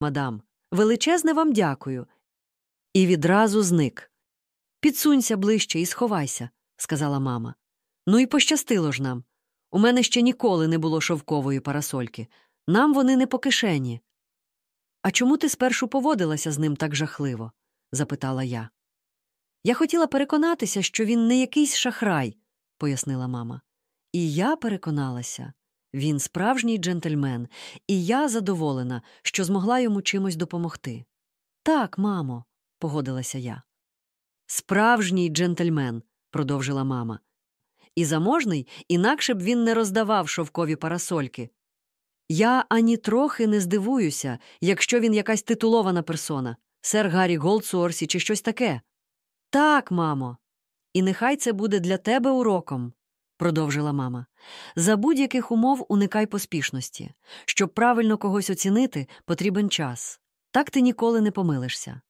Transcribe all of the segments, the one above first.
мадам. Величезне вам дякую. І відразу зник. Підсунься ближче і сховайся, сказала мама. Ну і пощастило ж нам. У мене ще ніколи не було шовкової парасольки. Нам вони не по кишені. А чому ти спершу поводилася з ним так жахливо? запитала я. Я хотіла переконатися, що він не якийсь шахрай, пояснила мама. І я переконалася. Він справжній джентльмен, і я задоволена, що змогла йому чимось допомогти. Так, мамо, погодилася я. Справжній джентльмен, продовжила мама. І заможний, інакше б він не роздавав шовкові парасольки. Я ані трохи не здивуюся, якщо він якась титулована персона, сер Гаррі Голдсуорсі чи щось таке. Так, мамо. І нехай це буде для тебе уроком, продовжила мама. За будь-яких умов уникай поспішності. Щоб правильно когось оцінити, потрібен час. Так ти ніколи не помилишся.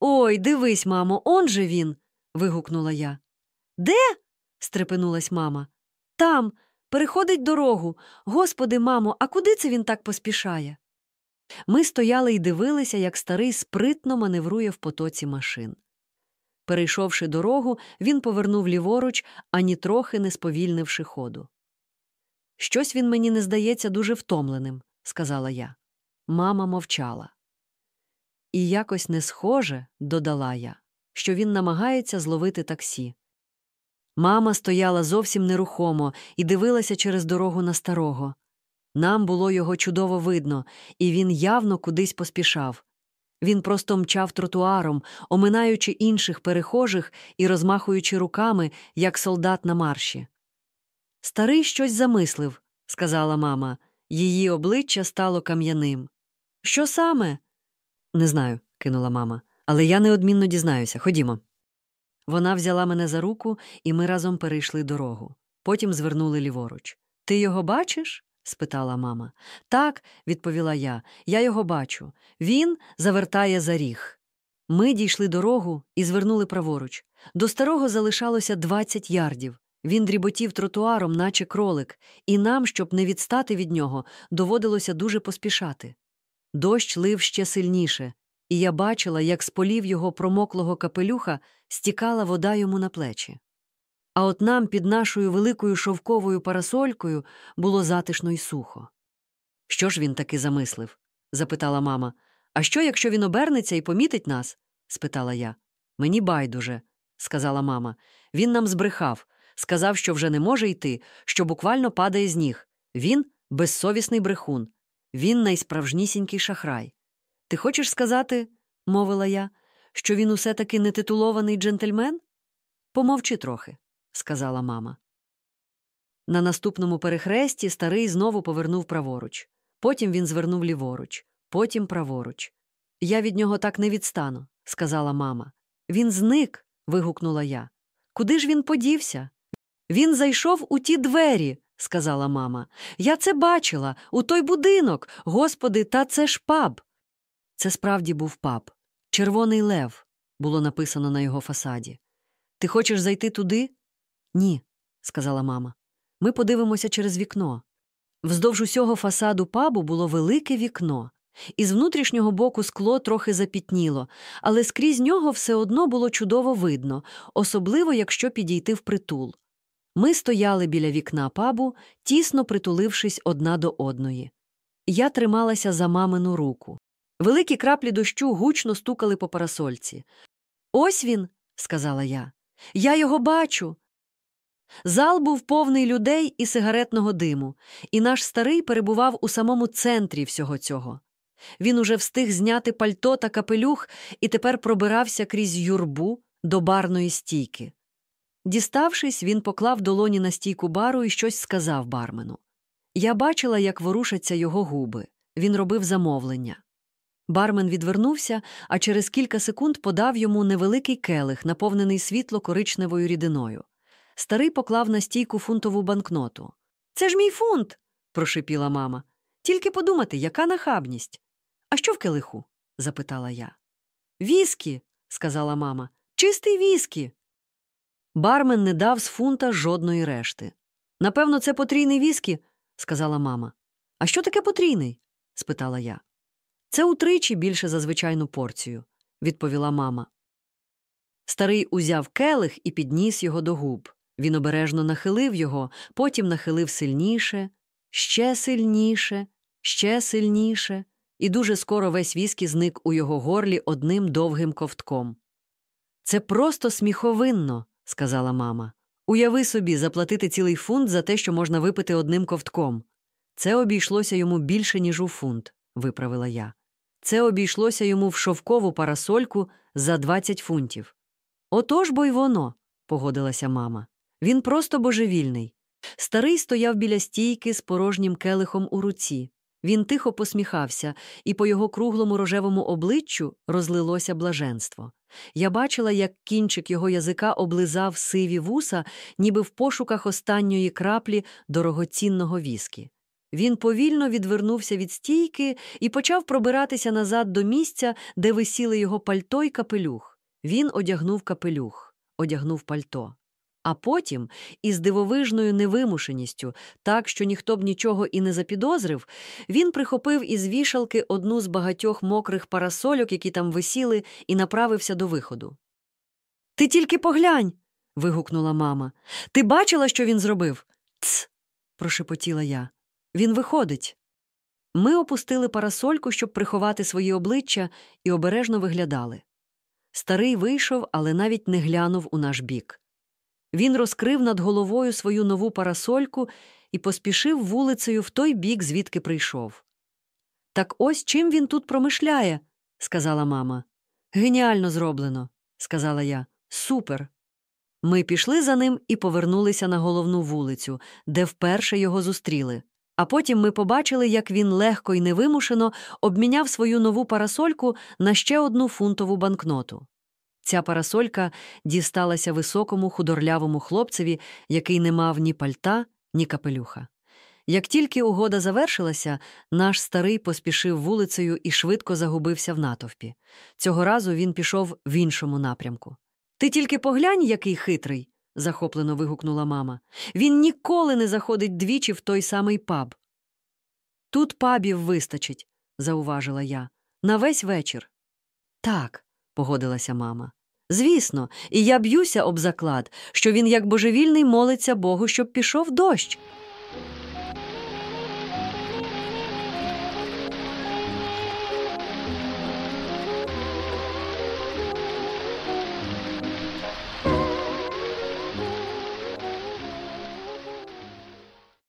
Ой, дивись, мамо, он же він. вигукнула я. Де? стрепенулась мама. Там, переходить дорогу. Господи, мамо, а куди це він так поспішає? Ми стояли і дивилися, як старий спритно маневрує в потоці машин. Перейшовши дорогу, він повернув ліворуч, ані трохи не сповільнивши ходу. Щось він мені не здається дуже втомленим, сказала я. Мама мовчала. І якось не схоже, додала я, що він намагається зловити таксі. Мама стояла зовсім нерухомо і дивилася через дорогу на старого. Нам було його чудово видно, і він явно кудись поспішав. Він просто мчав тротуаром, оминаючи інших перехожих і розмахуючи руками, як солдат на марші. Старий щось замислив, сказала мама. Її обличчя стало кам'яним. Що саме? Не знаю, кинула мама, але я неодмінно дізнаюся. Ходімо. Вона взяла мене за руку, і ми разом перейшли дорогу. Потім звернули ліворуч. Ти його бачиш? Спитала мама. Так, відповіла я, я його бачу. Він завертає за ріг. Ми дійшли дорогу і звернули праворуч. До старого залишалося 20 ярдів. Він дріботів тротуаром, наче кролик, і нам, щоб не відстати від нього, доводилося дуже поспішати. Дощ лив ще сильніше, і я бачила, як з полів його промоклого капелюха стікала вода йому на плечі. А от нам під нашою великою шовковою парасолькою було затишно й сухо. Що ж він таки замислив? запитала мама. А що, якщо він обернеться і помітить нас? спитала я. Мені байдуже, сказала мама. Він нам збрехав, сказав, що вже не може йти, що буквально падає з ніг. Він безсовісний брехун, він найсправжнісінький шахрай. Ти хочеш сказати, мовила я, що він усе таки нетитулований джентльмен? Помовчи трохи, сказала мама. На наступному перехресті старий знову повернув праворуч. Потім він звернув ліворуч, потім праворуч. Я від нього так не відстану, сказала мама. Він зник. вигукнула я. Куди ж він подівся? Він зайшов у ті двері, сказала мама. Я це бачила, у той будинок. Господи, та це ж паб. Це справді був паб. Червоний лев було написано на його фасаді. Ти хочеш зайти туди? Ні, сказала мама. Ми подивимося через вікно. Вздовж усього фасаду пабу було велике вікно, і з внутрішнього боку скло трохи запітніло, але скрізь нього все одно було чудово видно, особливо якщо підійти впритул. Ми стояли біля вікна пабу, тісно притулившись одна до одної. Я трималася за мамину руку. Великі краплі дощу гучно стукали по парасольці. Ось він, сказала я. Я його бачу. Зал був повний людей і сигаретного диму, і наш старий перебував у самому центрі всього цього. Він уже встиг зняти пальто та капелюх і тепер пробирався крізь юрбу до барної стійки. Діставшись, він поклав долоні на стійку бару і щось сказав бармену. Я бачила, як ворушаться його губи. Він робив замовлення. Бармен відвернувся, а через кілька секунд подав йому невеликий келих, наповнений світло коричневою рідиною. Старий поклав на стійку фунтову банкноту. Це ж мій фунт. прошипіла мама. Тільки подумати, яка нахабність. А що в келиху? запитала я. Віскі, сказала мама. Чистий віскі. Бармен не дав з фунта жодної решти. Напевно, це потрійний віскі, сказала мама. А що таке потрійний? спитала я. Це утричі більше за звичайну порцію, відповіла мама. Старий узяв келих і підніс його до губ. Він обережно нахилив його, потім нахилив сильніше, ще сильніше, ще сильніше, і дуже скоро весь віскі зник у його горлі одним довгим ковтком. Це просто сміховинно, сказала мама. Уяви собі, заплатити цілий фунт за те, що можна випити одним ковтком. Це обійшлося йому більше, ніж у фунт, виправила я. Це обійшлося йому в шовкову парасольку за 20 фунтів. Отож бо й воно, погодилася мама. Він просто божевільний. Старий стояв біля стійки з порожнім келихом у руці. Він тихо посміхався, і по його круглому рожевому обличчю розлилося блаженство. Я бачила, як кінчик його язика облизав сиві вуса, ніби в пошуках останньої краплі дорогоцінного віскі. Він повільно відвернувся від стійки і почав пробиратися назад до місця, де висіли його пальто й капелюх. Він одягнув капелюх, одягнув пальто. А потім, із дивовижною невимушеністю, так що ніхто б нічого і не запідозрив, він прихопив із вішалки одну з багатьох мокрих парасольок, які там висіли, і направився до виходу. Ти тільки поглянь. вигукнула мама. Ти бачила, що він зробив? Ц. прошепотіла я. Він виходить. Ми опустили парасольку, щоб приховати свої обличчя, і обережно виглядали. Старий вийшов, але навіть не глянув у наш бік. Він розкрив над головою свою нову парасольку і поспішив вулицею в той бік, звідки прийшов. Так ось чим він тут промишляє, сказала мама. Геніально зроблено, сказала я. Супер. Ми пішли за ним і повернулися на головну вулицю, де вперше його зустріли. А потім ми побачили, як він легко і невимушено обміняв свою нову парасольку на ще одну фунтову банкноту. Ця парасолька дісталася високому худорлявому хлопцеві, який не мав ні пальта, ні капелюха. Як тільки угода завершилася, наш старий поспішив вулицею і швидко загубився в натовпі. Цього разу він пішов в іншому напрямку. Ти тільки поглянь, який хитрий. захоплено вигукнула мама. Він ніколи не заходить двічі в той самий паб. Тут пабів вистачить, зауважила я, на весь вечір. Так, погодилася мама. Звісно, і я б'юся об заклад, що він як божевільний молиться Богу, щоб пішов дощ.